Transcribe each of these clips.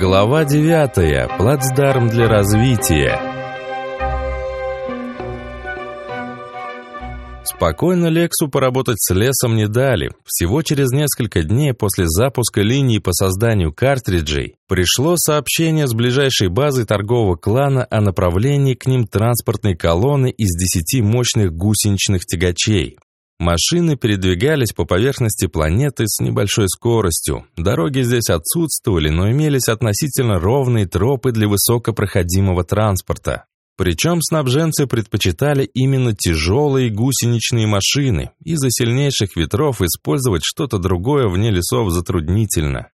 Глава 9. Плацдарм для развития. Спокойно Лексу поработать с лесом не дали. Всего через несколько дней после запуска линии по созданию картриджей пришло сообщение с ближайшей базы торгового клана о направлении к ним транспортной колонны из 10 мощных гусеничных тягачей. Машины передвигались по поверхности планеты с небольшой скоростью. Дороги здесь отсутствовали, но имелись относительно ровные тропы для высокопроходимого транспорта. Причем снабженцы предпочитали именно тяжелые гусеничные машины, из-за сильнейших ветров использовать что-то другое вне лесов затруднительно.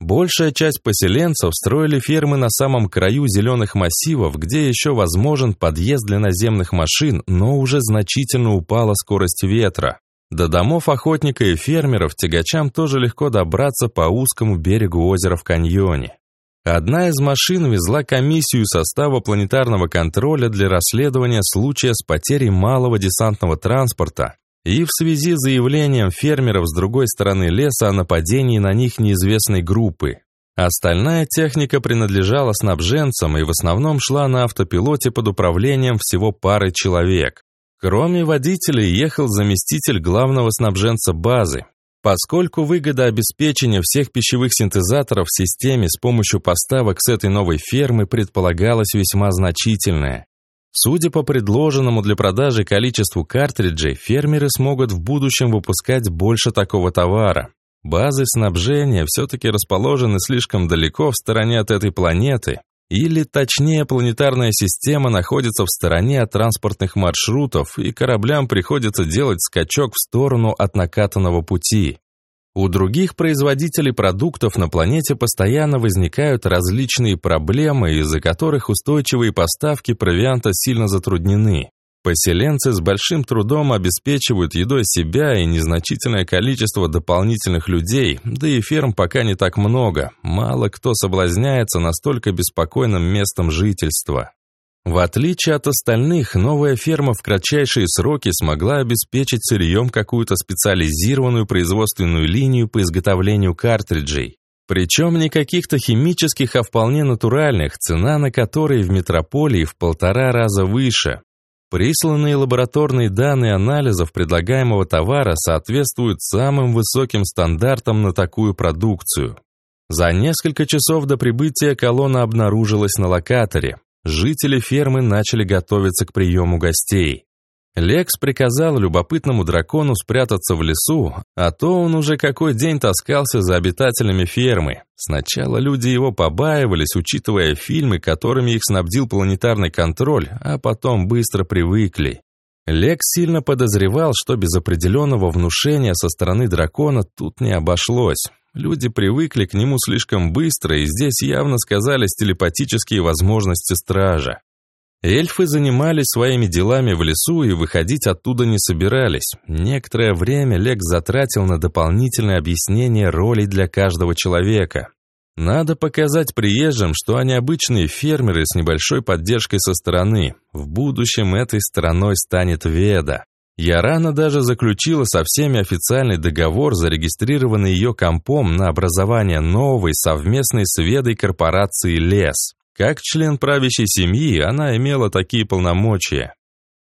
Большая часть поселенцев строили фермы на самом краю зеленых массивов, где еще возможен подъезд для наземных машин, но уже значительно упала скорость ветра. До домов охотника и фермеров тягачам тоже легко добраться по узкому берегу озера в каньоне. Одна из машин везла комиссию состава планетарного контроля для расследования случая с потерей малого десантного транспорта, и в связи с заявлением фермеров с другой стороны леса о нападении на них неизвестной группы. Остальная техника принадлежала снабженцам и в основном шла на автопилоте под управлением всего пары человек. Кроме водителей ехал заместитель главного снабженца базы. Поскольку выгода обеспечения всех пищевых синтезаторов в системе с помощью поставок с этой новой фермы предполагалась весьма значительная. Судя по предложенному для продажи количеству картриджей, фермеры смогут в будущем выпускать больше такого товара. Базы снабжения все-таки расположены слишком далеко в стороне от этой планеты, или, точнее, планетарная система находится в стороне от транспортных маршрутов, и кораблям приходится делать скачок в сторону от накатанного пути. У других производителей продуктов на планете постоянно возникают различные проблемы, из-за которых устойчивые поставки провианта сильно затруднены. Поселенцы с большим трудом обеспечивают едой себя и незначительное количество дополнительных людей, да и ферм пока не так много, мало кто соблазняется настолько беспокойным местом жительства. В отличие от остальных, новая ферма в кратчайшие сроки смогла обеспечить сырьем какую-то специализированную производственную линию по изготовлению картриджей. Причем не каких-то химических, а вполне натуральных, цена на которые в метрополии в полтора раза выше. Присланные лабораторные данные анализов предлагаемого товара соответствуют самым высоким стандартам на такую продукцию. За несколько часов до прибытия колонна обнаружилась на локаторе. Жители фермы начали готовиться к приему гостей. Лекс приказал любопытному дракону спрятаться в лесу, а то он уже какой день таскался за обитателями фермы. Сначала люди его побаивались, учитывая фильмы, которыми их снабдил планетарный контроль, а потом быстро привыкли. Лекс сильно подозревал, что без определенного внушения со стороны дракона тут не обошлось. Люди привыкли к нему слишком быстро, и здесь явно сказались телепатические возможности стража. Эльфы занимались своими делами в лесу и выходить оттуда не собирались. Некоторое время Лек затратил на дополнительное объяснение ролей для каждого человека. Надо показать приезжим, что они обычные фермеры с небольшой поддержкой со стороны. В будущем этой стороной станет Веда. Ярана даже заключила со всеми официальный договор, зарегистрированный ее компом на образование новой совместной с Ведой корпорации «Лес». Как член правящей семьи она имела такие полномочия.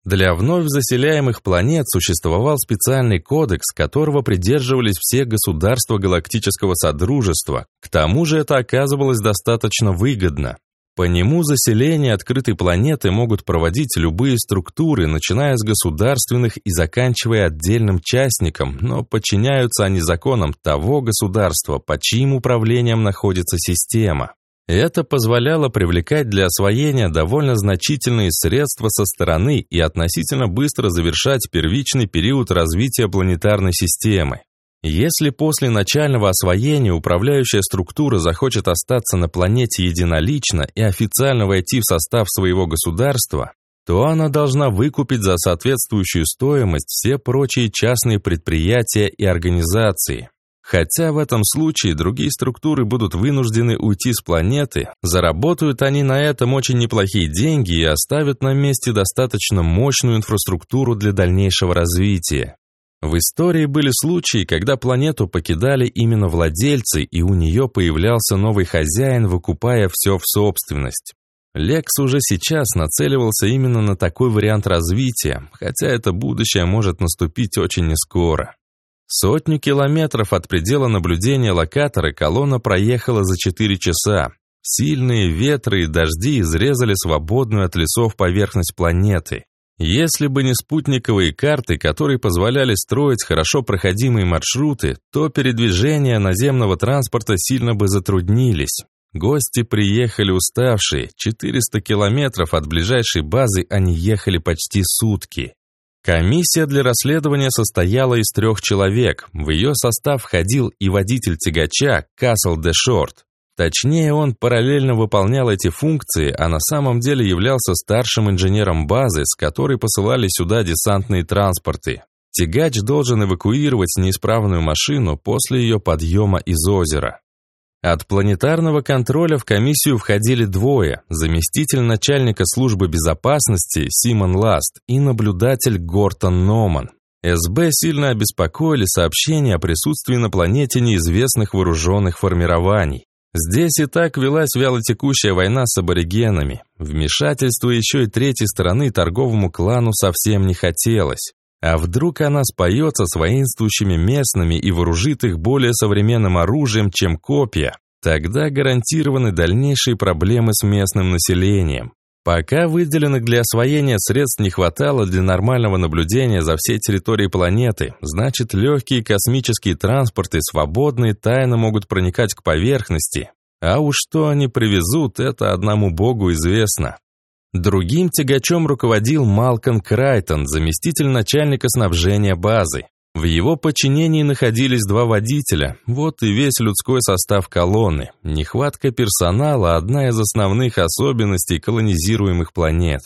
Для вновь заселяемых планет существовал специальный кодекс, которого придерживались все государства Галактического Содружества. К тому же это оказывалось достаточно выгодно. По нему заселение открытой планеты могут проводить любые структуры, начиная с государственных и заканчивая отдельным частником, но подчиняются они законам того государства, под чьим управлением находится система. Это позволяло привлекать для освоения довольно значительные средства со стороны и относительно быстро завершать первичный период развития планетарной системы. Если после начального освоения управляющая структура захочет остаться на планете единолично и официально войти в состав своего государства, то она должна выкупить за соответствующую стоимость все прочие частные предприятия и организации. Хотя в этом случае другие структуры будут вынуждены уйти с планеты, заработают они на этом очень неплохие деньги и оставят на месте достаточно мощную инфраструктуру для дальнейшего развития. В истории были случаи, когда планету покидали именно владельцы, и у нее появлялся новый хозяин, выкупая все в собственность. Лекс уже сейчас нацеливался именно на такой вариант развития, хотя это будущее может наступить очень нескоро. Сотню километров от предела наблюдения локатора колонна проехала за 4 часа. Сильные ветры и дожди изрезали свободную от лесов поверхность планеты. Если бы не спутниковые карты, которые позволяли строить хорошо проходимые маршруты, то передвижения наземного транспорта сильно бы затруднились. Гости приехали уставшие, 400 километров от ближайшей базы они ехали почти сутки. Комиссия для расследования состояла из трех человек. В ее состав входил и водитель тягача Касл де Шорт. Точнее, он параллельно выполнял эти функции, а на самом деле являлся старшим инженером базы, с которой посылали сюда десантные транспорты. Тягач должен эвакуировать неисправную машину после ее подъема из озера. От планетарного контроля в комиссию входили двое – заместитель начальника службы безопасности Симон Ласт и наблюдатель Гортон Номан. СБ сильно обеспокоили сообщения о присутствии на планете неизвестных вооруженных формирований. Здесь и так велась вялотекущая война с аборигенами. Вмешательство еще и третьей стороны торговому клану совсем не хотелось. А вдруг она споется с воинствующими местными и вооружит их более современным оружием, чем копья? Тогда гарантированы дальнейшие проблемы с местным населением. Пока выделенных для освоения средств не хватало для нормального наблюдения за всей территорией планеты, значит легкие космические транспорты свободно и тайно могут проникать к поверхности. А уж что они привезут, это одному богу известно. Другим тягачом руководил Малкон Крайтон, заместитель начальника снабжения базы. В его подчинении находились два водителя, вот и весь людской состав колонны. Нехватка персонала – одна из основных особенностей колонизируемых планет.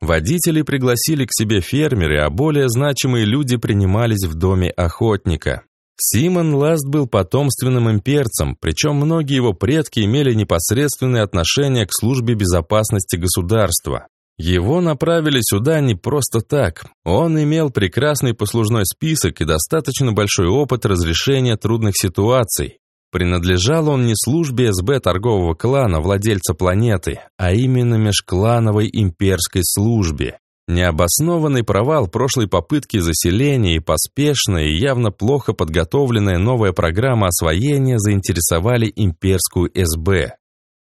Водителей пригласили к себе фермеры, а более значимые люди принимались в доме охотника. Симон Ласт был потомственным имперцем, причем многие его предки имели непосредственное отношение к службе безопасности государства. Его направили сюда не просто так. Он имел прекрасный послужной список и достаточно большой опыт разрешения трудных ситуаций. Принадлежал он не службе СБ торгового клана, владельца планеты, а именно межклановой имперской службе. Необоснованный провал прошлой попытки заселения и поспешная и явно плохо подготовленная новая программа освоения заинтересовали имперскую СБ.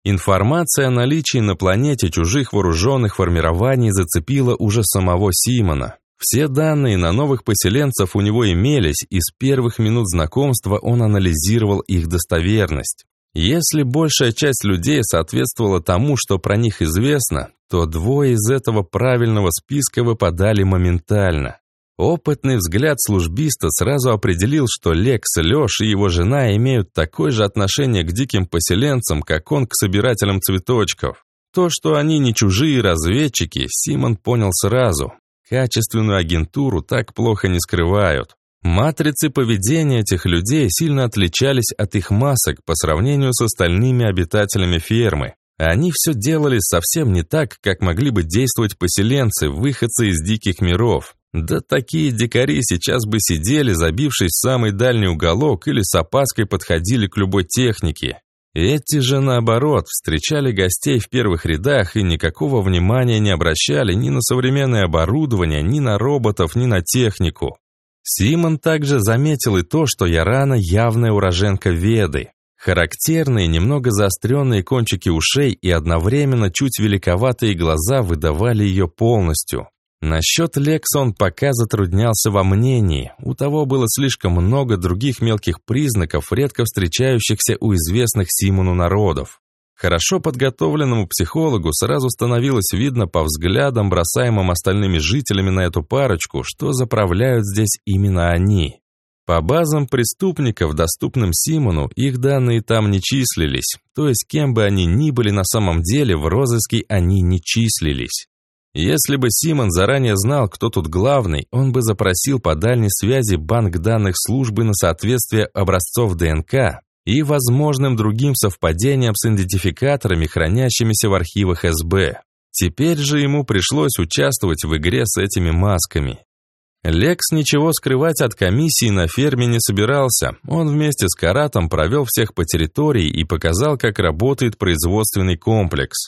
Информация о наличии на планете чужих вооруженных формирований зацепила уже самого Симона. Все данные на новых поселенцев у него имелись, и с первых минут знакомства он анализировал их достоверность. Если большая часть людей соответствовала тому, что про них известно, то двое из этого правильного списка выпадали моментально. Опытный взгляд службиста сразу определил, что Лекс, Леш и его жена имеют такое же отношение к диким поселенцам, как он к собирателям цветочков. То, что они не чужие разведчики, Симон понял сразу. Качественную агентуру так плохо не скрывают. Матрицы поведения этих людей сильно отличались от их масок по сравнению с остальными обитателями фермы. Они все делали совсем не так, как могли бы действовать поселенцы, выходцы из диких миров. Да такие дикари сейчас бы сидели, забившись в самый дальний уголок или с опаской подходили к любой технике. Эти же, наоборот, встречали гостей в первых рядах и никакого внимания не обращали ни на современное оборудование, ни на роботов, ни на технику. Симон также заметил и то, что Ярана явная уроженка Веды. Характерные, немного заостренные кончики ушей и одновременно чуть великоватые глаза выдавали ее полностью. Насчет Лекса он пока затруднялся во мнении. У того было слишком много других мелких признаков, редко встречающихся у известных Симону народов. Хорошо подготовленному психологу сразу становилось видно по взглядам, бросаемым остальными жителями на эту парочку, что заправляют здесь именно они. По базам преступников, доступным Симону, их данные там не числились, то есть кем бы они ни были на самом деле, в розыске они не числились. Если бы Симон заранее знал, кто тут главный, он бы запросил по дальней связи банк данных службы на соответствие образцов ДНК и возможным другим совпадениям с идентификаторами, хранящимися в архивах СБ. Теперь же ему пришлось участвовать в игре с этими масками. Лекс ничего скрывать от комиссии на ферме не собирался. Он вместе с Каратом провел всех по территории и показал, как работает производственный комплекс.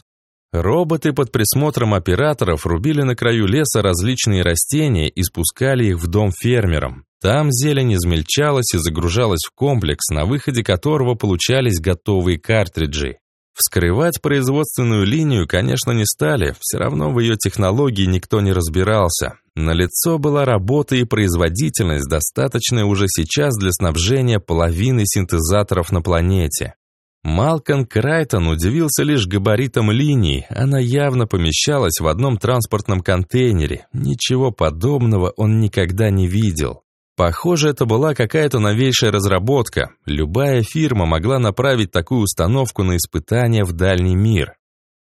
Роботы под присмотром операторов рубили на краю леса различные растения и спускали их в дом фермерам. Там зелень измельчалась и загружалась в комплекс, на выходе которого получались готовые картриджи. Вскрывать производственную линию, конечно, не стали, все равно в ее технологии никто не разбирался. На лицо была работа и производительность, достаточная уже сейчас для снабжения половины синтезаторов на планете. Малкон Крайтон удивился лишь габаритом линии, она явно помещалась в одном транспортном контейнере, ничего подобного он никогда не видел. Похоже, это была какая-то новейшая разработка. Любая фирма могла направить такую установку на испытания в дальний мир.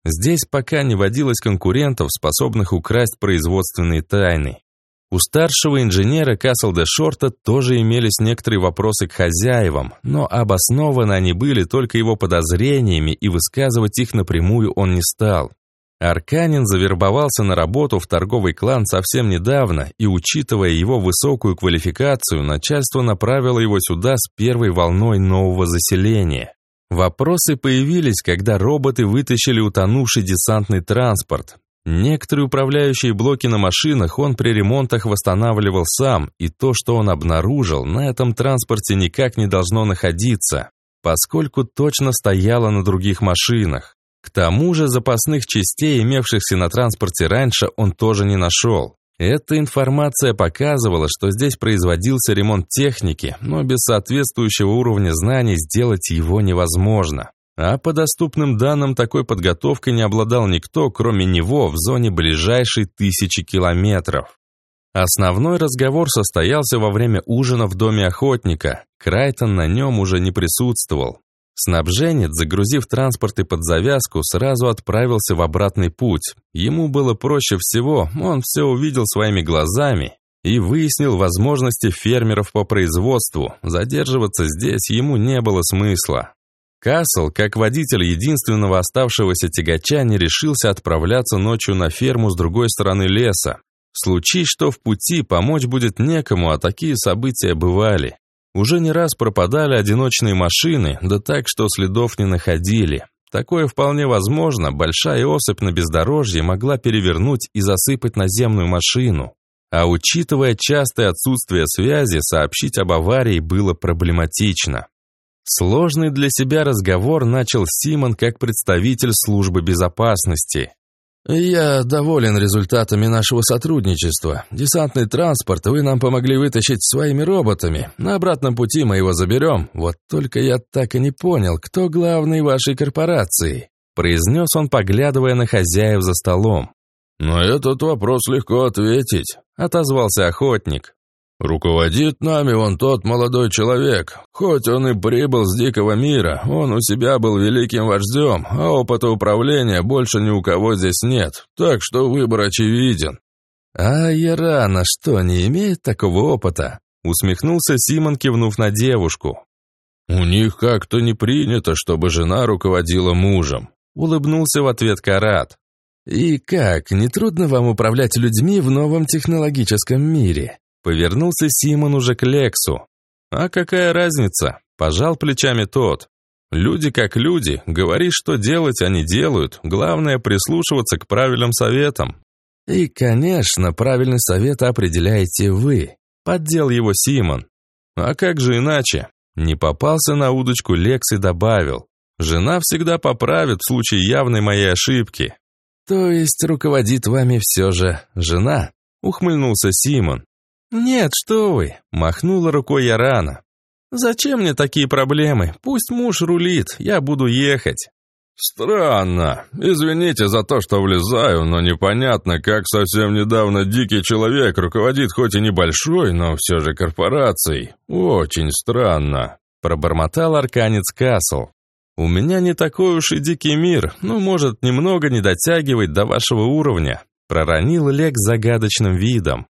Здесь пока не водилось конкурентов, способных украсть производственные тайны. У старшего инженера Каслда Шорта тоже имелись некоторые вопросы к хозяевам, но обоснованы они были только его подозрениями, и высказывать их напрямую он не стал. Арканин завербовался на работу в торговый клан совсем недавно, и, учитывая его высокую квалификацию, начальство направило его сюда с первой волной нового заселения. Вопросы появились, когда роботы вытащили утонувший десантный транспорт. Некоторые управляющие блоки на машинах он при ремонтах восстанавливал сам, и то, что он обнаружил, на этом транспорте никак не должно находиться, поскольку точно стояло на других машинах. К тому же запасных частей, имевшихся на транспорте раньше, он тоже не нашел. Эта информация показывала, что здесь производился ремонт техники, но без соответствующего уровня знаний сделать его невозможно. А по доступным данным такой подготовкой не обладал никто, кроме него, в зоне ближайшей тысячи километров. Основной разговор состоялся во время ужина в доме охотника. Крайтон на нем уже не присутствовал. Снабженец, загрузив транспорт и под завязку, сразу отправился в обратный путь. Ему было проще всего, он все увидел своими глазами и выяснил возможности фермеров по производству. Задерживаться здесь ему не было смысла. Касл, как водитель единственного оставшегося тягача, не решился отправляться ночью на ферму с другой стороны леса. Случись что в пути, помочь будет некому, а такие события бывали. Уже не раз пропадали одиночные машины, да так, что следов не находили. Такое вполне возможно, большая особь на бездорожье могла перевернуть и засыпать наземную машину. А учитывая частое отсутствие связи, сообщить об аварии было проблематично. Сложный для себя разговор начал Симон как представитель службы безопасности. «Я доволен результатами нашего сотрудничества. Десантный транспорт вы нам помогли вытащить своими роботами. На обратном пути мы его заберем. Вот только я так и не понял, кто главный вашей корпорации», произнес он, поглядывая на хозяев за столом. «На этот вопрос легко ответить», отозвался охотник. «Руководит нами он тот молодой человек. Хоть он и прибыл с дикого мира, он у себя был великим вождем, а опыта управления больше ни у кого здесь нет, так что выбор очевиден». «А Ярана что, не имеет такого опыта?» усмехнулся Симон, кивнув на девушку. «У них как-то не принято, чтобы жена руководила мужем», улыбнулся в ответ Карат. «И как, нетрудно вам управлять людьми в новом технологическом мире?» Повернулся Симон уже к Лексу. «А какая разница?» – пожал плечами тот. «Люди как люди, говори, что делать, они делают. Главное – прислушиваться к правильным советам». «И, конечно, правильный совет определяете вы», – поддел его Симон. «А как же иначе?» Не попался на удочку Лекс и добавил. «Жена всегда поправит в случае явной моей ошибки». «То есть руководит вами все же жена?» – ухмыльнулся Симон. «Нет, что вы!» – махнула рукой я рано. «Зачем мне такие проблемы? Пусть муж рулит, я буду ехать». «Странно. Извините за то, что влезаю, но непонятно, как совсем недавно дикий человек руководит хоть и небольшой, но все же корпорацией. Очень странно», – пробормотал арканец Касл. «У меня не такой уж и дикий мир, ну, может, немного не дотягивать до вашего уровня», – проронил Лек загадочным видом.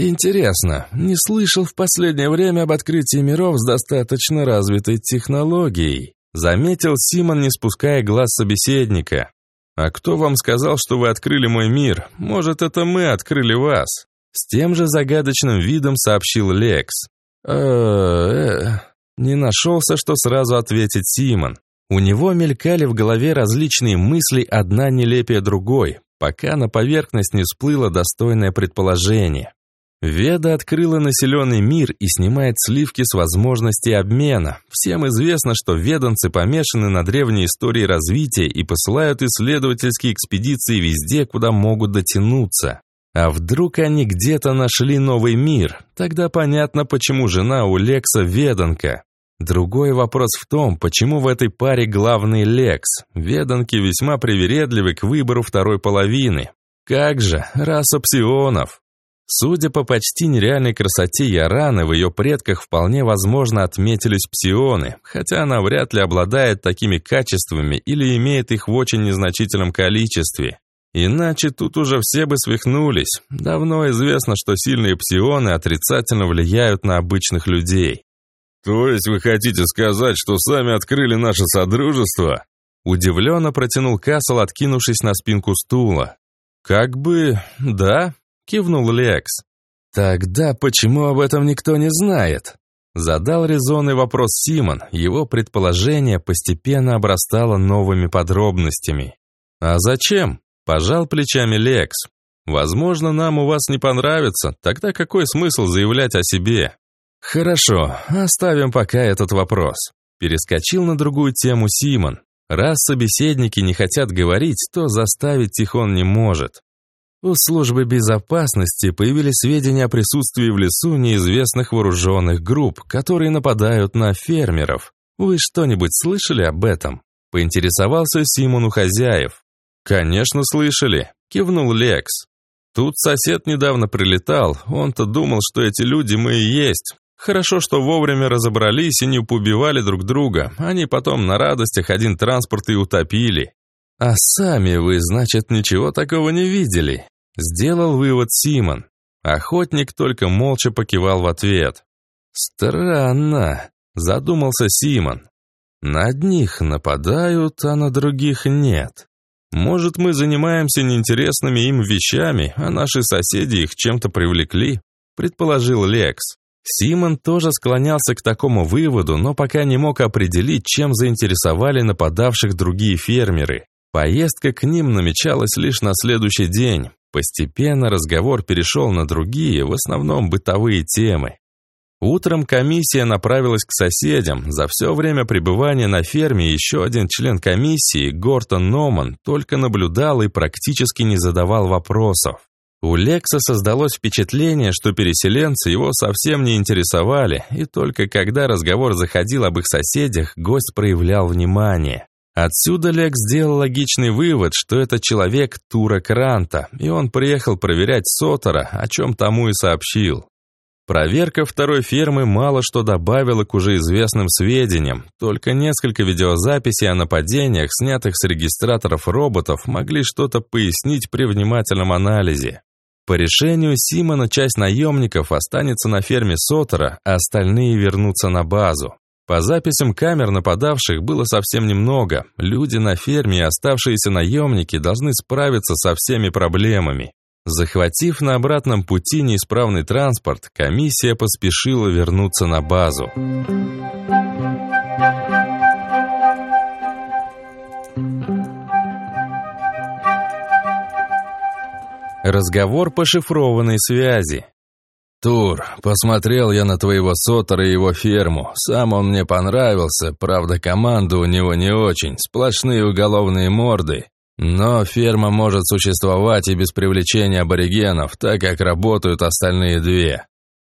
Интересно, не слышал в последнее время об открытии миров с достаточно развитой технологией. Заметил Симон, не спуская глаз собеседника. «А кто вам сказал, что вы открыли мой мир? Может, это мы открыли вас?» С тем же загадочным видом сообщил Лекс. э э Не нашелся, что сразу ответить Симон. У него мелькали в голове различные мысли, одна нелепее другой, пока на поверхность не всплыло достойное предположение. Веда открыла населенный мир и снимает сливки с возможностей обмена. Всем известно, что веданцы помешаны на древней истории развития и посылают исследовательские экспедиции везде, куда могут дотянуться. А вдруг они где-то нашли новый мир? Тогда понятно, почему жена у Лекса веданка. Другой вопрос в том, почему в этой паре главный Лекс. Веданки весьма привередливы к выбору второй половины. Как же, раса псионов. Судя по почти нереальной красоте Яраны, в ее предках вполне возможно отметились псионы, хотя она вряд ли обладает такими качествами или имеет их в очень незначительном количестве. Иначе тут уже все бы свихнулись. Давно известно, что сильные псионы отрицательно влияют на обычных людей. «То есть вы хотите сказать, что сами открыли наше содружество?» Удивленно протянул Кассел, откинувшись на спинку стула. «Как бы... да», кивнул Лекс. Тогда почему об этом никто не знает? Задал резонный вопрос Симон. Его предположение постепенно обрастало новыми подробностями. А зачем? Пожал плечами Лекс. Возможно, нам у вас не понравится, тогда какой смысл заявлять о себе? Хорошо, оставим пока этот вопрос. Перескочил на другую тему Симон. Раз собеседники не хотят говорить, то заставить их он не может. У службы безопасности появились сведения о присутствии в лесу неизвестных вооруженных групп, которые нападают на фермеров. Вы что-нибудь слышали об этом? Поинтересовался Симон у хозяев. Конечно, слышали, кивнул Лекс. Тут сосед недавно прилетал, он-то думал, что эти люди мы и есть. Хорошо, что вовремя разобрались и не поубивали друг друга. Они потом на радостях один транспорт и утопили. «А сами вы, значит, ничего такого не видели?» Сделал вывод Симон. Охотник только молча покивал в ответ. «Странно», — задумался Симон. «На одних нападают, а на других нет. Может, мы занимаемся неинтересными им вещами, а наши соседи их чем-то привлекли?» — предположил Лекс. Симон тоже склонялся к такому выводу, но пока не мог определить, чем заинтересовали нападавших другие фермеры. Поездка к ним намечалась лишь на следующий день. Постепенно разговор перешел на другие, в основном бытовые темы. Утром комиссия направилась к соседям. За все время пребывания на ферме еще один член комиссии, Гортон Номан, только наблюдал и практически не задавал вопросов. У Лекса создалось впечатление, что переселенцы его совсем не интересовали, и только когда разговор заходил об их соседях, гость проявлял внимание. Отсюда Лекс сделал логичный вывод, что это человек Тура Кранта, и он приехал проверять Сотора, о чем тому и сообщил. Проверка второй фермы мало что добавила к уже известным сведениям, только несколько видеозаписей о нападениях, снятых с регистраторов роботов, могли что-то пояснить при внимательном анализе. По решению Симона часть наемников останется на ферме Сотора, а остальные вернутся на базу. По записям камер нападавших было совсем немного. Люди на ферме и оставшиеся наемники должны справиться со всеми проблемами. Захватив на обратном пути неисправный транспорт, комиссия поспешила вернуться на базу. Разговор по шифрованной связи. «Тур, посмотрел я на твоего Сотора и его ферму. Сам он мне понравился, правда, команда у него не очень, сплошные уголовные морды. Но ферма может существовать и без привлечения аборигенов, так как работают остальные две.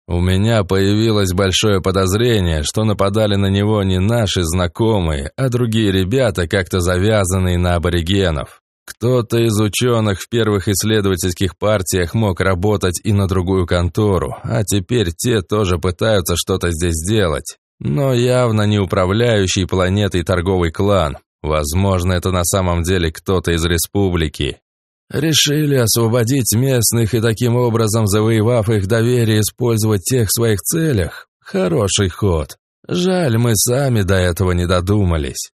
У меня появилось большое подозрение, что нападали на него не наши знакомые, а другие ребята, как-то завязанные на аборигенов. Кто-то из ученых в первых исследовательских партиях мог работать и на другую контору, а теперь те тоже пытаются что-то здесь сделать. Но явно не управляющий планетой торговый клан. Возможно, это на самом деле кто-то из республики. Решили освободить местных и таким образом, завоевав их доверие, использовать тех в своих целях? Хороший ход. Жаль, мы сами до этого не додумались.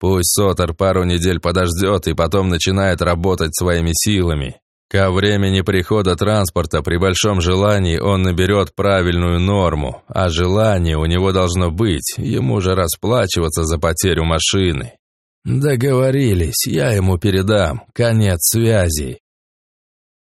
Пусть Сотор пару недель подождет и потом начинает работать своими силами. Ко времени прихода транспорта при большом желании он наберет правильную норму, а желание у него должно быть, ему же расплачиваться за потерю машины. Договорились, я ему передам. Конец связи.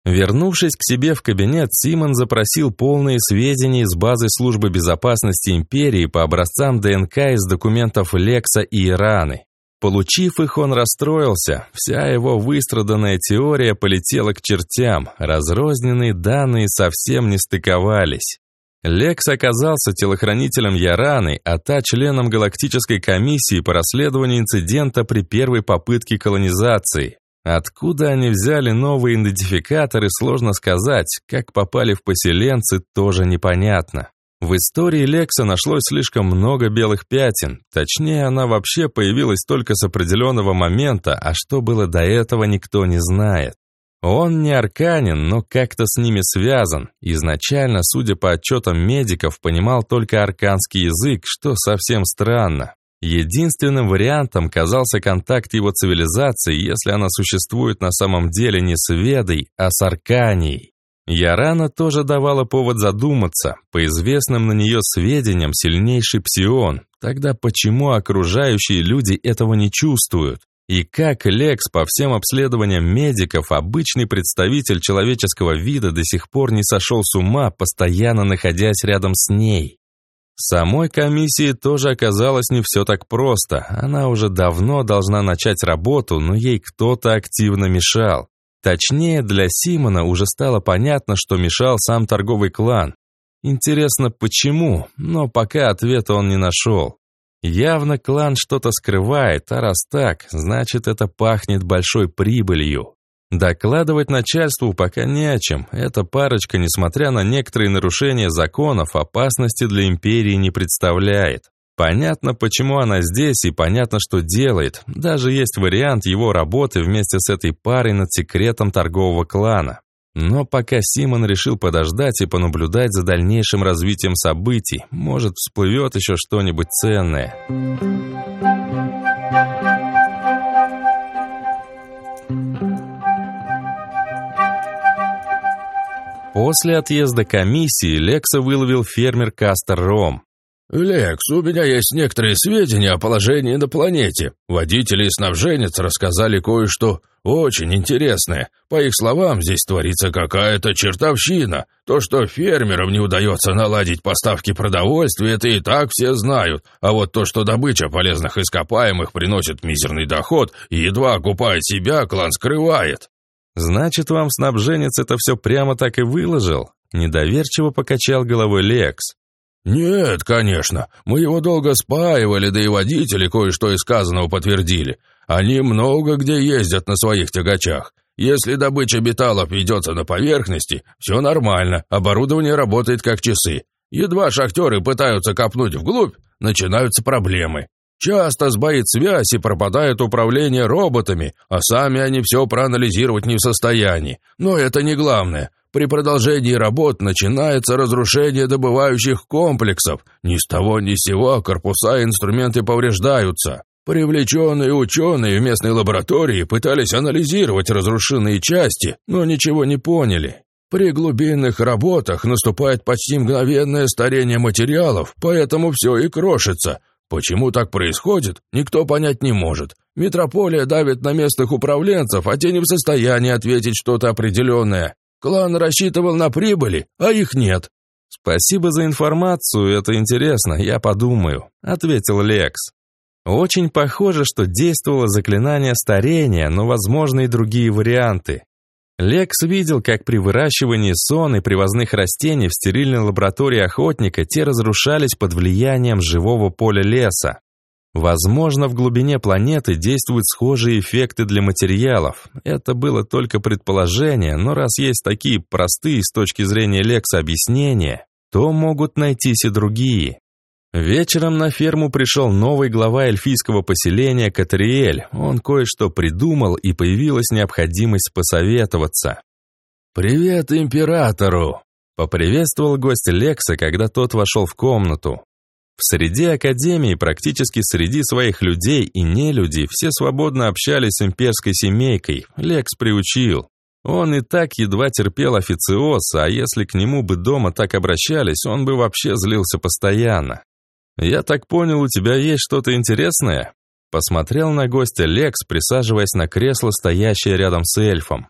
Вернувшись к себе в кабинет, Симон запросил полные сведения из базы службы безопасности империи по образцам ДНК из документов Лекса и Ираны. Получив их, он расстроился. Вся его выстраданная теория полетела к чертям. Разрозненные данные совсем не стыковались. Лекс оказался телохранителем Яраны, а та членом галактической комиссии по расследованию инцидента при первой попытке колонизации. Откуда они взяли новые идентификаторы, сложно сказать, как попали в поселенцы, тоже непонятно. В истории Лекса нашлось слишком много белых пятен, точнее, она вообще появилась только с определенного момента, а что было до этого, никто не знает. Он не арканин, но как-то с ними связан. Изначально, судя по отчетам медиков, понимал только арканский язык, что совсем странно. Единственным вариантом казался контакт его цивилизации, если она существует на самом деле не с Ведой, а с Арканией. Ярана тоже давала повод задуматься. По известным на нее сведениям, сильнейший псион. Тогда почему окружающие люди этого не чувствуют? И как Лекс по всем обследованиям медиков, обычный представитель человеческого вида до сих пор не сошел с ума, постоянно находясь рядом с ней? Самой комиссии тоже оказалось не все так просто. Она уже давно должна начать работу, но ей кто-то активно мешал. Точнее, для Симона уже стало понятно, что мешал сам торговый клан. Интересно, почему, но пока ответа он не нашел. Явно клан что-то скрывает, а раз так, значит это пахнет большой прибылью. Докладывать начальству пока не о чем. Эта парочка, несмотря на некоторые нарушения законов, опасности для империи не представляет. Понятно, почему она здесь, и понятно, что делает. Даже есть вариант его работы вместе с этой парой над секретом торгового клана. Но пока Симон решил подождать и понаблюдать за дальнейшим развитием событий, может, всплывет еще что-нибудь ценное. После отъезда комиссии Лекса выловил фермер Кастер Ром. «Лекс, у меня есть некоторые сведения о положении на планете. Водители и снабженец рассказали кое-что очень интересное. По их словам, здесь творится какая-то чертовщина. То, что фермерам не удается наладить поставки продовольствия, это и так все знают. А вот то, что добыча полезных ископаемых приносит мизерный доход и едва окупает себя, клан скрывает». «Значит, вам снабженец это все прямо так и выложил?» Недоверчиво покачал головой Лекс. «Нет, конечно. Мы его долго спаивали, да и водители кое-что из сказанного подтвердили. Они много где ездят на своих тягачах. Если добыча металлов ведется на поверхности, все нормально, оборудование работает как часы. Едва шахтеры пытаются копнуть вглубь, начинаются проблемы. Часто сбоит связь и пропадает управление роботами, а сами они все проанализировать не в состоянии. Но это не главное. При продолжении работ начинается разрушение добывающих комплексов. Ни с того ни с сего корпуса и инструменты повреждаются. Привлеченные ученые в местной лаборатории пытались анализировать разрушенные части, но ничего не поняли. При глубинных работах наступает почти мгновенное старение материалов, поэтому все и крошится, Почему так происходит, никто понять не может. Метрополия давит на местных управленцев, а те не в состоянии ответить что-то определенное. Клан рассчитывал на прибыли, а их нет. «Спасибо за информацию, это интересно, я подумаю», — ответил Лекс. Очень похоже, что действовало заклинание старения, но возможны и другие варианты. Лекс видел, как при выращивании сон и привозных растений в стерильной лаборатории охотника те разрушались под влиянием живого поля леса. Возможно, в глубине планеты действуют схожие эффекты для материалов. Это было только предположение, но раз есть такие простые с точки зрения Лекса объяснения, то могут найтись и другие. Вечером на ферму пришел новый глава эльфийского поселения Катриэль. Он кое-что придумал, и появилась необходимость посоветоваться. «Привет императору!» — поприветствовал гость Лекса, когда тот вошел в комнату. В среде Академии, практически среди своих людей и нелюдей, все свободно общались с имперской семейкой, Лекс приучил. Он и так едва терпел официоз, а если к нему бы дома так обращались, он бы вообще злился постоянно. «Я так понял, у тебя есть что-то интересное?» Посмотрел на гостя Лекс, присаживаясь на кресло, стоящее рядом с эльфом.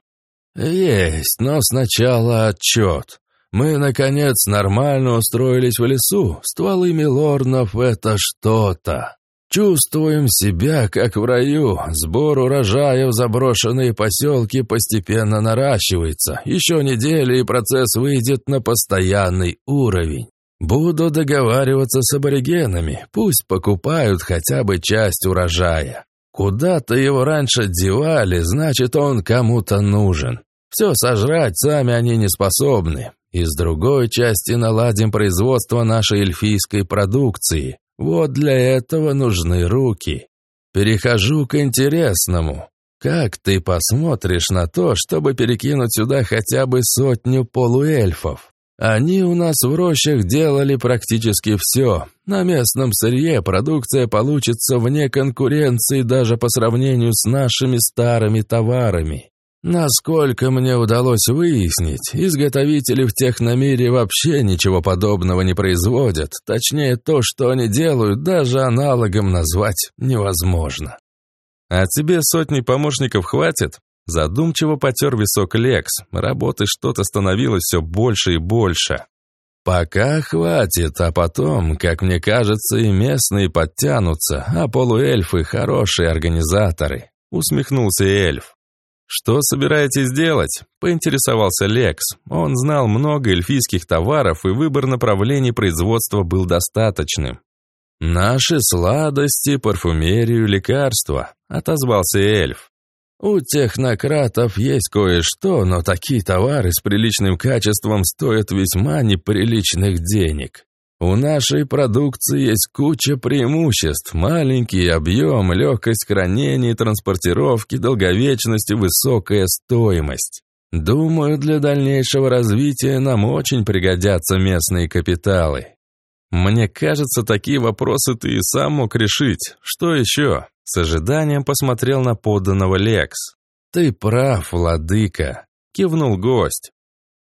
«Есть, но сначала отчет. Мы, наконец, нормально устроились в лесу. Стволы милорнов — это что-то. Чувствуем себя, как в раю. Сбор урожая в заброшенные поселки постепенно наращивается. Еще недели, и процесс выйдет на постоянный уровень. Буду договариваться с аборигенами. Пусть покупают хотя бы часть урожая. Куда-то его раньше девали, значит, он кому-то нужен. Все сожрать сами они не способны. И с другой части наладим производство нашей эльфийской продукции. Вот для этого нужны руки. Перехожу к интересному. Как ты посмотришь на то, чтобы перекинуть сюда хотя бы сотню полуэльфов? Они у нас в рощах делали практически все. На местном сырье продукция получится вне конкуренции даже по сравнению с нашими старыми товарами. Насколько мне удалось выяснить, изготовители в техномире вообще ничего подобного не производят. Точнее, то, что они делают, даже аналогом назвать невозможно. А тебе сотни помощников хватит? Задумчиво потер висок Лекс. Работы что-то становилось все больше и больше. «Пока хватит, а потом, как мне кажется, и местные подтянутся, а полуэльфы – хорошие организаторы», – усмехнулся эльф. «Что собираетесь делать?» – поинтересовался Лекс. Он знал много эльфийских товаров, и выбор направлений производства был достаточным. «Наши сладости, парфюмерию, лекарства», – отозвался эльф. «У технократов есть кое-что, но такие товары с приличным качеством стоят весьма неприличных денег. У нашей продукции есть куча преимуществ. Маленький объем, легкость хранения и транспортировки, долговечность и высокая стоимость. Думаю, для дальнейшего развития нам очень пригодятся местные капиталы. Мне кажется, такие вопросы ты и сам мог решить. Что еще? С ожиданием посмотрел на подданного Лекс. Ты прав, владыка, кивнул гость.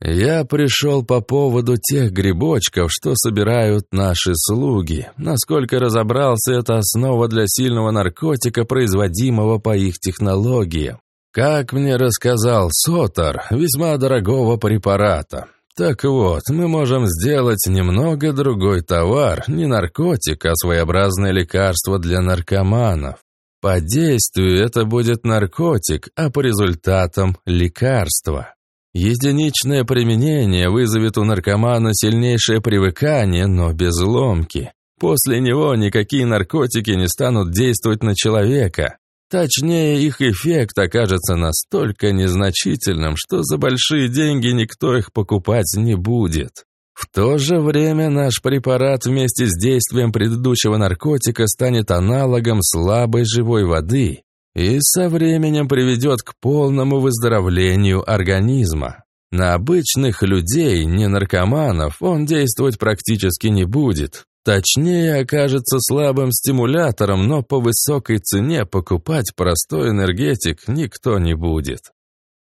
«Я пришел по поводу тех грибочков, что собирают наши слуги. Насколько разобрался, это основа для сильного наркотика, производимого по их технологиям. Как мне рассказал Сотар, весьма дорогого препарата. Так вот, мы можем сделать немного другой товар, не наркотик, а своеобразное лекарство для наркоманов. По действию это будет наркотик, а по результатам – лекарство. Единичное применение вызовет у наркомана сильнейшее привыкание, но без ломки. После него никакие наркотики не станут действовать на человека. Точнее, их эффект окажется настолько незначительным, что за большие деньги никто их покупать не будет. В то же время наш препарат вместе с действием предыдущего наркотика станет аналогом слабой живой воды, и со временем приведет к полному выздоровлению организма. На обычных людей, не наркоманов, он действовать практически не будет. Точнее, окажется слабым стимулятором, но по высокой цене покупать простой энергетик никто не будет.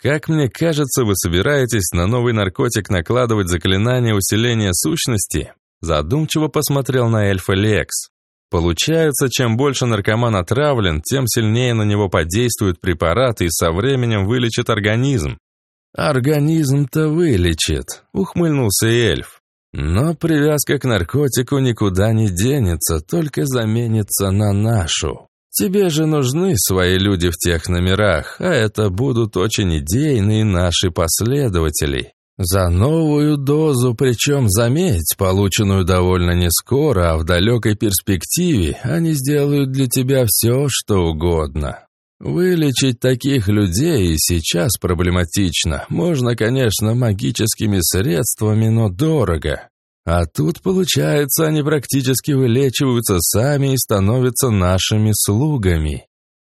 Как мне кажется, вы собираетесь на новый наркотик накладывать заклинание усиления сущности? Задумчиво посмотрел на эльфа Лекс. Получается, чем больше наркоман отравлен, тем сильнее на него подействуют препараты и со временем вылечит организм. «Организм-то вылечит», — ухмыльнулся эльф. «Но привязка к наркотику никуда не денется, только заменится на нашу. Тебе же нужны свои люди в тех номерах, а это будут очень идейные наши последователи. За новую дозу, причем, заметь, полученную довольно не скоро, а в далекой перспективе, они сделают для тебя все, что угодно. Вылечить таких людей и сейчас проблематично. Можно, конечно, магическими средствами, но дорого. А тут, получается, они практически вылечиваются сами и становятся нашими слугами.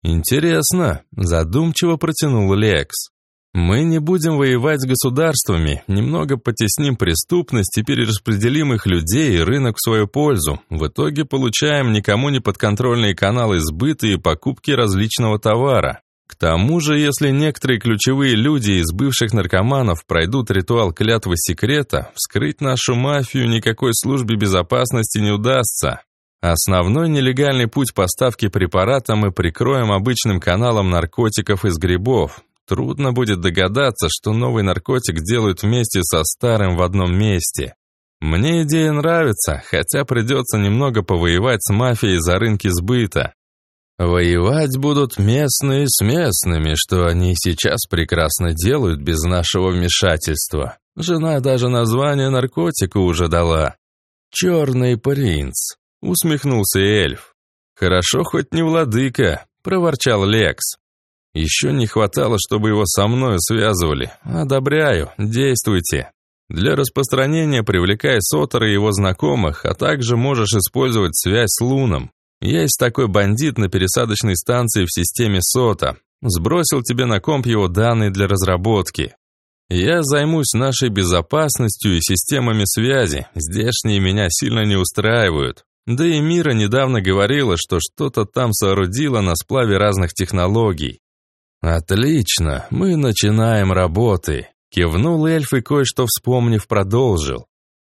Интересно, задумчиво протянул Лекс. Мы не будем воевать с государствами, немного потесним преступность и перераспределим их людей и рынок в свою пользу. В итоге получаем никому не подконтрольные каналы сбыта и покупки различного товара. К тому же, если некоторые ключевые люди из бывших наркоманов пройдут ритуал клятвы секрета, вскрыть нашу мафию никакой службе безопасности не удастся. Основной нелегальный путь поставки препарата мы прикроем обычным каналом наркотиков из грибов. Трудно будет догадаться, что новый наркотик делают вместе со старым в одном месте. Мне идея нравится, хотя придется немного повоевать с мафией за рынки сбыта. Воевать будут местные с местными, что они сейчас прекрасно делают без нашего вмешательства. Жена даже название наркотику уже дала. «Черный принц», — усмехнулся эльф. «Хорошо, хоть не владыка», — проворчал Лекс. «Еще не хватало, чтобы его со мною связывали. Одобряю, действуйте. Для распространения привлекай Сотора и его знакомых, а также можешь использовать связь с Луном. Есть такой бандит на пересадочной станции в системе СОТа. Сбросил тебе на комп его данные для разработки. Я займусь нашей безопасностью и системами связи. Здешние меня сильно не устраивают. Да и Мира недавно говорила, что что-то там соорудила на сплаве разных технологий. Отлично, мы начинаем работы. Кивнул эльф и кое-что вспомнив продолжил.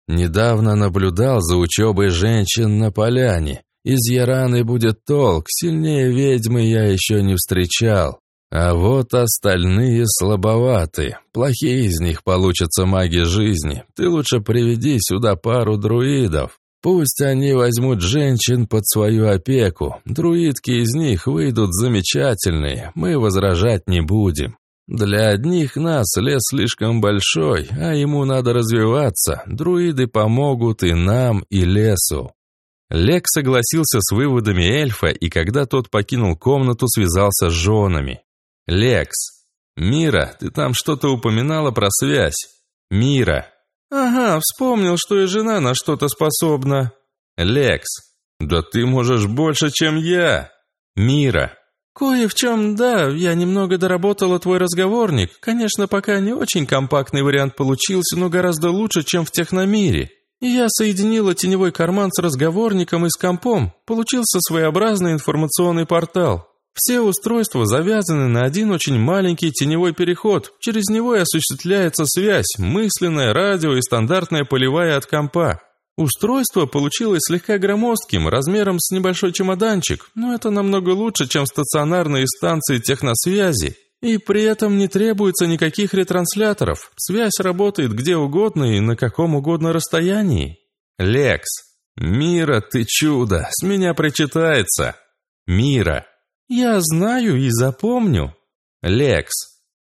Недавно наблюдал за учебой женщин на поляне. Из Яраны будет толк, сильнее ведьмы я еще не встречал. А вот остальные слабоваты. Плохие из них получатся маги жизни. Ты лучше приведи сюда пару друидов. Пусть они возьмут женщин под свою опеку. Друидки из них выйдут замечательные, мы возражать не будем. Для одних нас лес слишком большой, а ему надо развиваться. Друиды помогут и нам, и лесу. Лек согласился с выводами эльфа, и когда тот покинул комнату, связался с женами. «Лекс! Мира, ты там что-то упоминала про связь? Мира!» «Ага, вспомнил, что и жена на что-то способна». «Лекс! Да ты можешь больше, чем я!» «Мира!» «Кое в чем, да, я немного доработала твой разговорник. Конечно, пока не очень компактный вариант получился, но гораздо лучше, чем в техномире. Я соединила теневой карман с разговорником и с компом. Получился своеобразный информационный портал. Все устройства завязаны на один очень маленький теневой переход. Через него и осуществляется связь, мысленная, радио и стандартная полевая от компа. Устройство получилось слегка громоздким, размером с небольшой чемоданчик, но это намного лучше, чем стационарные станции техносвязи. И при этом не требуется никаких ретрансляторов. Связь работает где угодно и на каком угодно расстоянии. Лекс. Мира, ты чудо. С меня причитается. Мира. Я знаю и запомню. Лекс.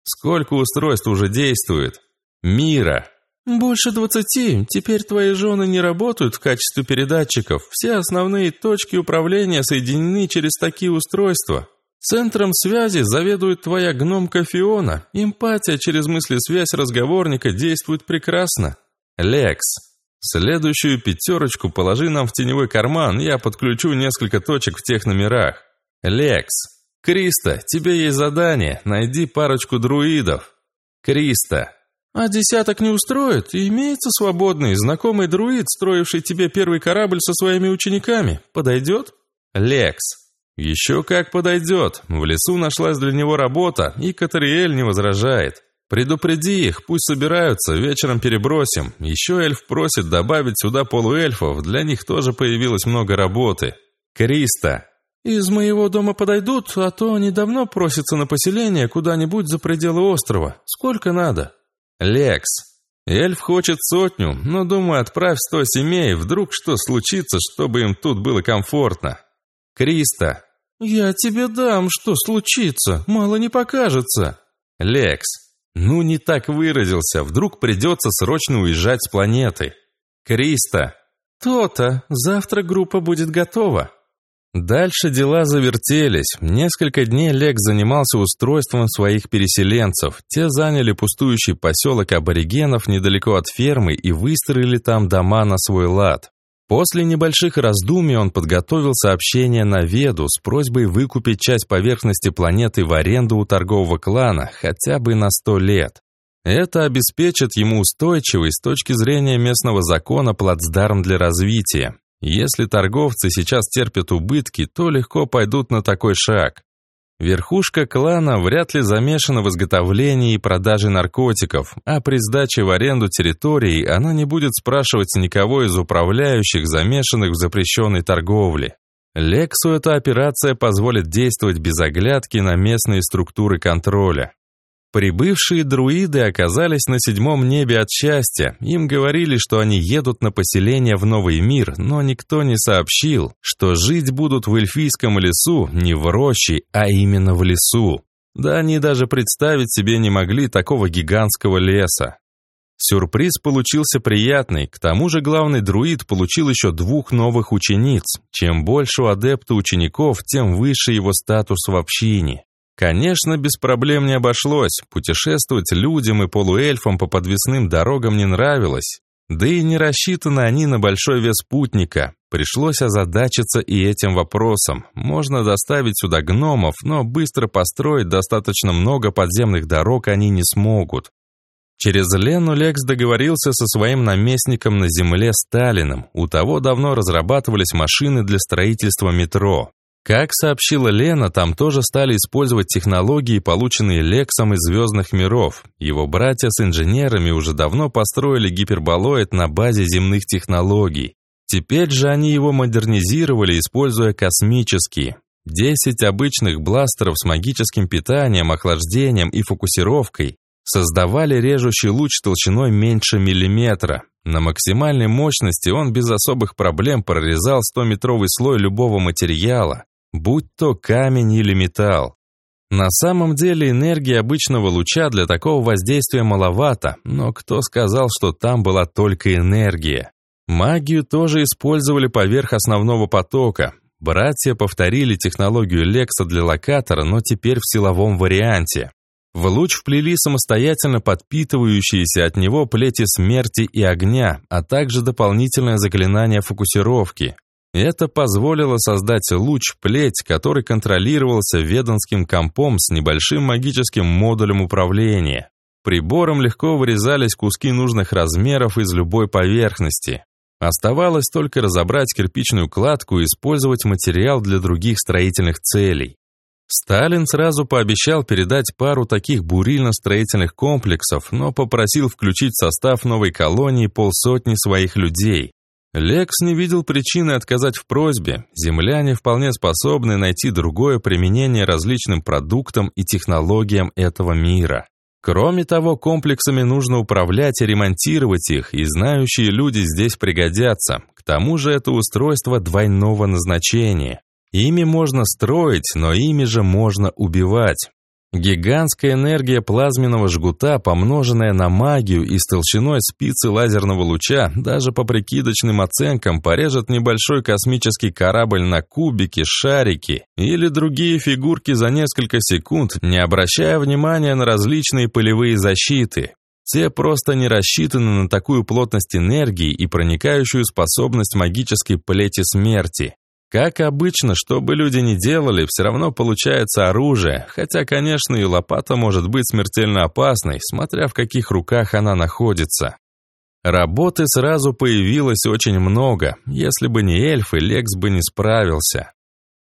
Сколько устройств уже действует? Мира. Больше двадцати. Теперь твои жены не работают в качестве передатчиков. Все основные точки управления соединены через такие устройства. Центром связи заведует твоя гномка Фиона. Эмпатия через мысли-связь разговорника действует прекрасно. Лекс, следующую пятерочку положи нам в теневой карман, я подключу несколько точек в тех номерах. Лекс, Криста, тебе есть задание, найди парочку друидов. Криста. А десяток не устроит, и имеется свободный, знакомый друид, строивший тебе первый корабль со своими учениками. Подойдет? Лекс. «Еще как подойдет. В лесу нашлась для него работа, и Катариэль не возражает. Предупреди их, пусть собираются, вечером перебросим. Еще эльф просит добавить сюда полуэльфов, для них тоже появилось много работы. Криста. Из моего дома подойдут, а то они давно просятся на поселение куда-нибудь за пределы острова. Сколько надо? Лекс. Эльф хочет сотню, но, думаю, отправь сто семей, вдруг что случится, чтобы им тут было комфортно. Криста. «Я тебе дам, что случится, мало не покажется». «Лекс, ну не так выразился, вдруг придется срочно уезжать с планеты». «Криста». «То-то, завтра группа будет готова». Дальше дела завертелись. Несколько дней Лекс занимался устройством своих переселенцев. Те заняли пустующий поселок аборигенов недалеко от фермы и выстроили там дома на свой лад. После небольших раздумий он подготовил сообщение на Веду с просьбой выкупить часть поверхности планеты в аренду у торгового клана хотя бы на сто лет. Это обеспечит ему устойчивый с точки зрения местного закона плацдарм для развития. Если торговцы сейчас терпят убытки, то легко пойдут на такой шаг. Верхушка клана вряд ли замешана в изготовлении и продаже наркотиков, а при сдаче в аренду территории она не будет спрашивать никого из управляющих, замешанных в запрещенной торговле. Лексу эта операция позволит действовать без оглядки на местные структуры контроля. Прибывшие друиды оказались на седьмом небе от счастья. Им говорили, что они едут на поселение в новый мир, но никто не сообщил, что жить будут в эльфийском лесу не в роще, а именно в лесу. Да они даже представить себе не могли такого гигантского леса. Сюрприз получился приятный, к тому же главный друид получил еще двух новых учениц. Чем больше у адепта учеников, тем выше его статус в общине. Конечно, без проблем не обошлось. Путешествовать людям и полуэльфам по подвесным дорогам не нравилось. Да и не рассчитаны они на большой вес путника. Пришлось озадачиться и этим вопросом. Можно доставить сюда гномов, но быстро построить достаточно много подземных дорог они не смогут. Через Лену Лекс договорился со своим наместником на земле Сталиным. У того давно разрабатывались машины для строительства метро. Как сообщила Лена, там тоже стали использовать технологии, полученные Лексом из звездных миров. Его братья с инженерами уже давно построили гиперболоид на базе земных технологий. Теперь же они его модернизировали, используя космические. Десять обычных бластеров с магическим питанием, охлаждением и фокусировкой создавали режущий луч толщиной меньше миллиметра. На максимальной мощности он без особых проблем прорезал 100-метровый слой любого материала, будь то камень или металл. На самом деле энергии обычного луча для такого воздействия маловато, но кто сказал, что там была только энергия? Магию тоже использовали поверх основного потока. Братья повторили технологию Лекса для локатора, но теперь в силовом варианте. В луч вплели самостоятельно подпитывающиеся от него плети смерти и огня, а также дополнительное заклинание фокусировки. Это позволило создать луч-плеть, который контролировался веданским компом с небольшим магическим модулем управления. Прибором легко вырезались куски нужных размеров из любой поверхности. Оставалось только разобрать кирпичную кладку и использовать материал для других строительных целей. Сталин сразу пообещал передать пару таких бурильно-строительных комплексов, но попросил включить в состав новой колонии полсотни своих людей. Лекс не видел причины отказать в просьбе. Земляне вполне способны найти другое применение различным продуктам и технологиям этого мира. Кроме того, комплексами нужно управлять и ремонтировать их, и знающие люди здесь пригодятся. К тому же это устройство двойного назначения. Ими можно строить, но ими же можно убивать. Гигантская энергия плазменного жгута, помноженная на магию и с толщиной спицы лазерного луча, даже по прикидочным оценкам порежет небольшой космический корабль на кубики, шарики или другие фигурки за несколько секунд, не обращая внимания на различные полевые защиты. Те просто не рассчитаны на такую плотность энергии и проникающую способность магической плети смерти. Как обычно, что бы люди ни делали, все равно получается оружие, хотя, конечно, и лопата может быть смертельно опасной, смотря в каких руках она находится. Работы сразу появилось очень много, если бы не эльфы, Лекс бы не справился.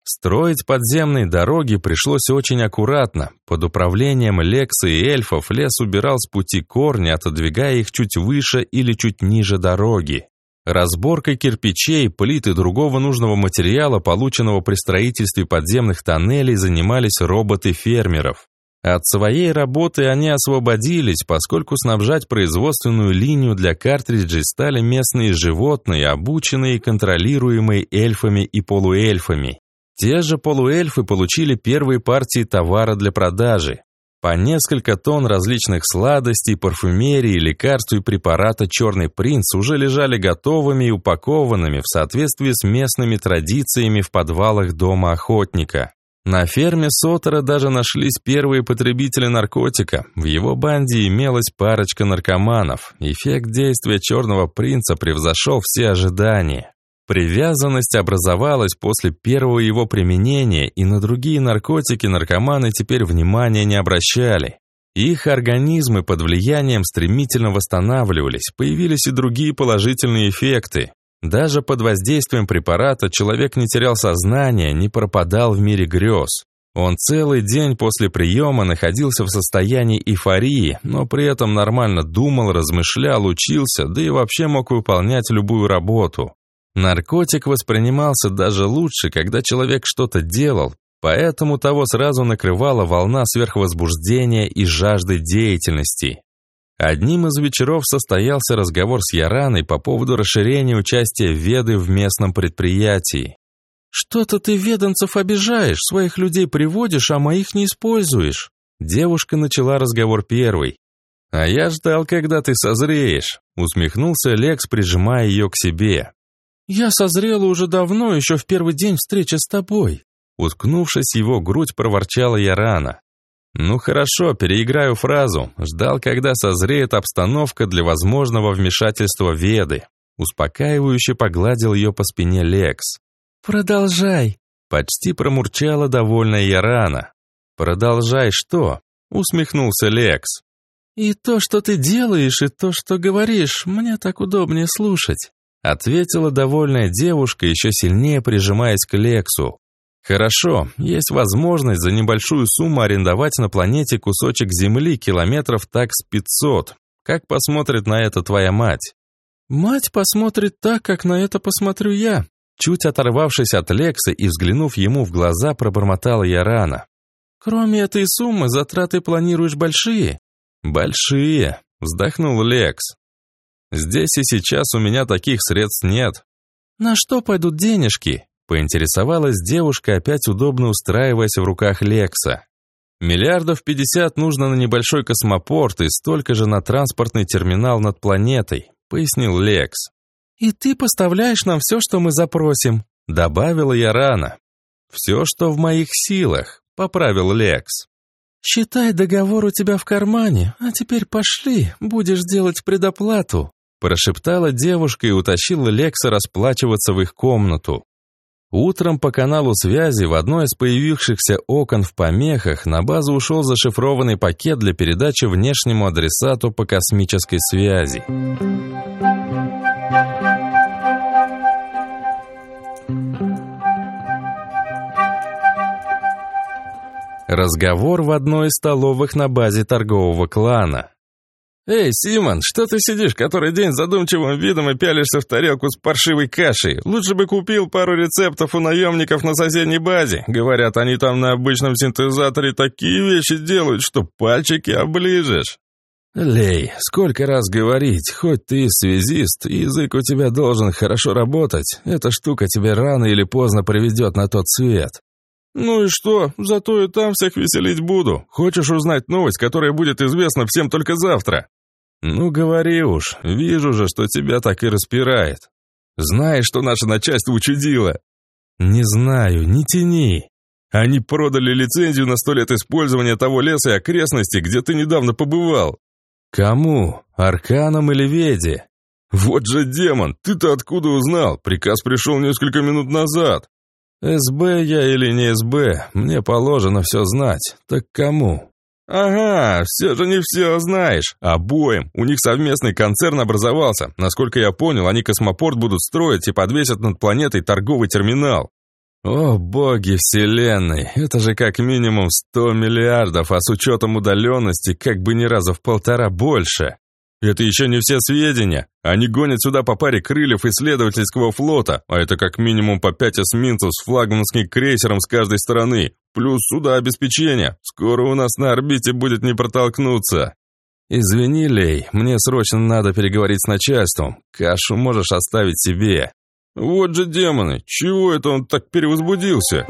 Строить подземные дороги пришлось очень аккуратно. Под управлением Лекса и эльфов лес убирал с пути корни, отодвигая их чуть выше или чуть ниже дороги. Разборкой кирпичей, плит и другого нужного материала, полученного при строительстве подземных тоннелей, занимались роботы фермеров. От своей работы они освободились, поскольку снабжать производственную линию для картриджей стали местные животные, обученные и контролируемые эльфами и полуэльфами. Те же полуэльфы получили первые партии товара для продажи. По несколько тонн различных сладостей, парфюмерии, лекарств и препарата «Черный принц» уже лежали готовыми и упакованными в соответствии с местными традициями в подвалах дома охотника. На ферме Сотера даже нашлись первые потребители наркотика. В его банде имелась парочка наркоманов. Эффект действия «Черного принца» превзошел все ожидания. Привязанность образовалась после первого его применения, и на другие наркотики наркоманы теперь внимания не обращали. Их организмы под влиянием стремительно восстанавливались, появились и другие положительные эффекты. Даже под воздействием препарата человек не терял сознание, не пропадал в мире грез. Он целый день после приема находился в состоянии эйфории, но при этом нормально думал, размышлял, учился, да и вообще мог выполнять любую работу. Наркотик воспринимался даже лучше, когда человек что-то делал, поэтому того сразу накрывала волна сверхвозбуждения и жажды деятельности. Одним из вечеров состоялся разговор с Яраной по поводу расширения участия Веды в местном предприятии. «Что-то ты веданцев обижаешь, своих людей приводишь, а моих не используешь». Девушка начала разговор первой. «А я ждал, когда ты созреешь», — усмехнулся Лекс, прижимая ее к себе. «Я созрела уже давно, еще в первый день встречи с тобой», Уткнувшись его грудь, проворчала я рано. «Ну хорошо, переиграю фразу. Ждал, когда созреет обстановка для возможного вмешательства Веды». Успокаивающе погладил ее по спине Лекс. «Продолжай», — почти промурчала довольная Ярана. «Продолжай что?» — усмехнулся Лекс. «И то, что ты делаешь, и то, что говоришь, мне так удобнее слушать», — ответила довольная девушка, еще сильнее прижимаясь к Лексу. Хорошо, есть возможность за небольшую сумму арендовать на планете кусочек земли километров так с 500. Как посмотрит на это твоя мать? Мать посмотрит так, как на это посмотрю я. Чуть оторвавшись от Лекса и взглянув ему в глаза, пробормотала я рано. Кроме этой суммы, затраты планируешь большие? Большие, вздохнул Лекс. Здесь и сейчас у меня таких средств нет. На что пойдут денежки? Поинтересовалась девушка, опять удобно устраиваясь в руках Лекса. Миллиардов пятьдесят нужно на небольшой космопорт и столько же на транспортный терминал над планетой, пояснил Лекс. И ты поставляешь нам все, что мы запросим, добавила я рано. Все, что в моих силах, поправил Лекс. «Считай, договор у тебя в кармане, а теперь пошли, будешь делать предоплату», прошептала девушка и утащила Лекса расплачиваться в их комнату. Утром по каналу связи в одно из появившихся окон в помехах на базу ушел зашифрованный пакет для передачи внешнему адресату по космической связи. Разговор в одной из столовых на базе торгового клана. «Эй, Симон, что ты сидишь который день задумчивым видом и пялишься в тарелку с паршивой кашей? Лучше бы купил пару рецептов у наемников на соседней базе. Говорят, они там на обычном синтезаторе такие вещи делают, что пальчики оближешь». «Лей, сколько раз говорить, хоть ты связист, язык у тебя должен хорошо работать, эта штука тебе рано или поздно приведет на тот свет». «Ну и что? Зато и там всех веселить буду. Хочешь узнать новость, которая будет известна всем только завтра?» «Ну, говори уж, вижу же, что тебя так и распирает. Знаешь, что наше начальство учудило?» «Не знаю, не тяни. Они продали лицензию на сто лет использования того леса и окрестностей, где ты недавно побывал». «Кому? Арканам или Веде?» «Вот же демон! Ты-то откуда узнал? Приказ пришел несколько минут назад». «СБ я или не СБ, мне положено все знать. Так кому?» «Ага, все же не все знаешь. Обоим. У них совместный концерн образовался. Насколько я понял, они космопорт будут строить и подвесят над планетой торговый терминал». «О, боги вселенной, это же как минимум 100 миллиардов, а с учетом удаленности как бы ни раза в полтора больше». Это еще не все сведения. Они гонят сюда по паре крыльев исследовательского флота, а это как минимум по пять эсминцев с флагманским крейсером с каждой стороны. Плюс суда обеспечения. Скоро у нас на орбите будет не протолкнуться. Извини, Лей, мне срочно надо переговорить с начальством. Кашу можешь оставить себе. Вот же демоны, чего это он так перевозбудился?